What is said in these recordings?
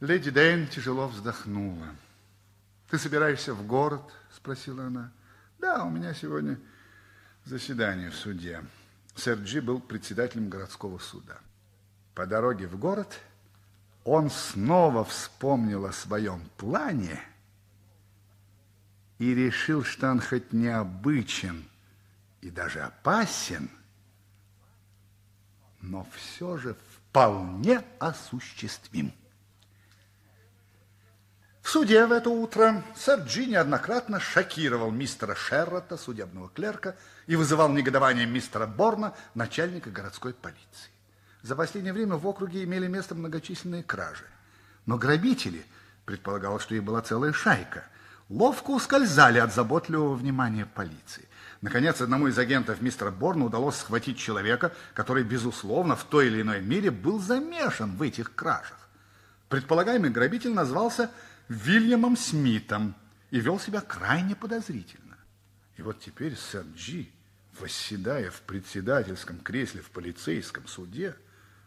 Леди Дэйн тяжело вздохнула. Ты собираешься в город? Спросила она. Да, у меня сегодня заседание в суде. Сэр Джи был председателем городского суда. По дороге в город он снова вспомнил о своем плане и решил, что он хоть необычен и даже опасен, но все же вполне осуществим. В суде в это утро сэр Джи неоднократно шокировал мистера Шеррота, судебного клерка, и вызывал негодование мистера Борна, начальника городской полиции. За последнее время в округе имели место многочисленные кражи. Но грабители, предполагалось, что их была целая шайка, ловко ускользали от заботливого внимания полиции. Наконец, одному из агентов мистера Борна удалось схватить человека, который, безусловно, в той или иной мере был замешан в этих кражах. Предполагаемый грабитель назвался Вильямом Смитом и вел себя крайне подозрительно. И вот теперь сэр Джи, восседая в председательском кресле в полицейском суде,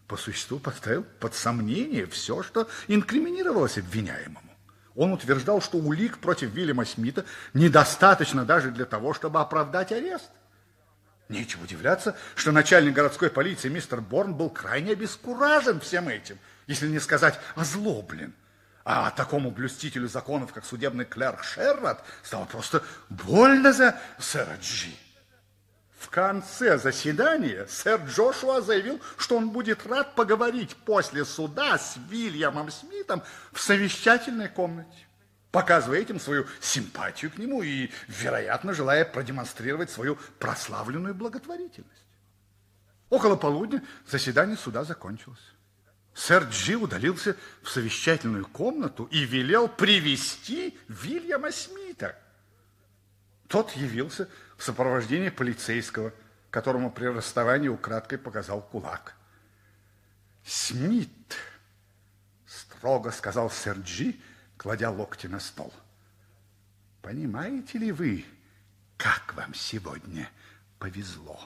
по существу поставил под сомнение все, что инкриминировалось обвиняемому. Он утверждал, что улик против Вильяма Смита недостаточно даже для того, чтобы оправдать арест. Нечего удивляться, что начальник городской полиции мистер Борн был крайне обескуражен всем этим, если не сказать озлоблен. А такому блюстителю законов, как судебный клерк Шеррот, стало просто больно за сэра Джи. В конце заседания сэр Джошуа заявил, что он будет рад поговорить после суда с Вильямом Смитом в совещательной комнате, показывая этим свою симпатию к нему и, вероятно, желая продемонстрировать свою прославленную благотворительность. Около полудня заседание суда закончилось. Сэр Джи удалился в совещательную комнату и велел привести Вильяма Смита. Тот явился в сопровождении полицейского, которому при расставании украдкой показал кулак. «Смит!» – строго сказал сэр Джи, кладя локти на стол. «Понимаете ли вы, как вам сегодня повезло?»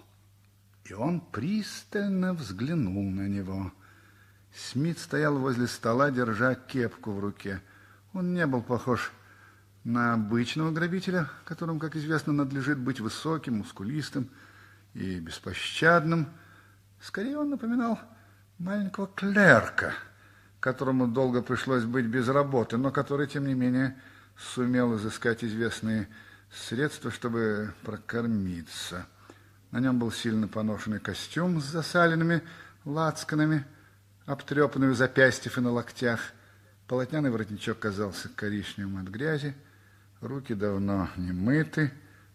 И он пристально взглянул на него – Смит стоял возле стола, держа кепку в руке. Он не был похож на обычного грабителя, которому, как известно, надлежит быть высоким, мускулистым и беспощадным. Скорее он напоминал маленького клерка, которому долго пришлось быть без работы, но который, тем не менее, сумел изыскать известные средства, чтобы прокормиться. На нем был сильно поношенный костюм с засаленными лацканами – обтрепанную запястьев и на локтях. Полотняный воротничок казался коричневым от грязи, руки давно не мыты,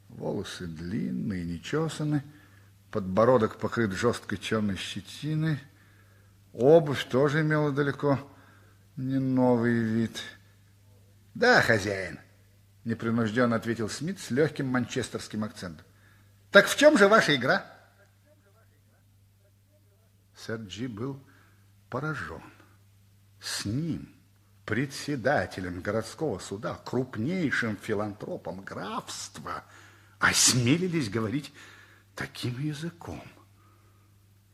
волосы длинные, не чесаны, подбородок покрыт жесткой черной щетиной, обувь тоже имела далеко не новый вид. «Да, хозяин», — непринужденно ответил Смит с легким манчестерским акцентом. «Так в чем же ваша игра?» Сэр Джи был поражен. С ним, председателем городского суда, крупнейшим филантропом графства, осмелились говорить таким языком.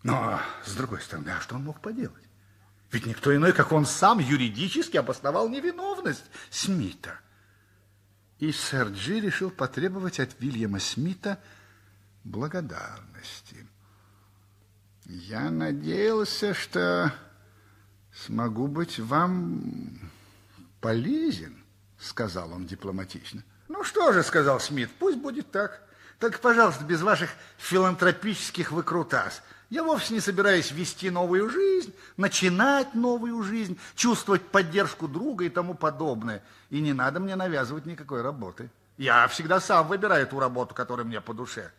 Но, с другой стороны, а что он мог поделать? Ведь никто иной, как он сам, юридически обосновал невиновность Смита. И сэр Джи решил потребовать от Вильяма Смита благодарности. Я надеялся, что смогу быть вам полезен, сказал он дипломатично. Ну что же, сказал Смит, пусть будет так. Только, пожалуйста, без ваших филантропических выкрутас. Я вовсе не собираюсь вести новую жизнь, начинать новую жизнь, чувствовать поддержку друга и тому подобное. И не надо мне навязывать никакой работы. Я всегда сам выбираю ту работу, которая мне по душе.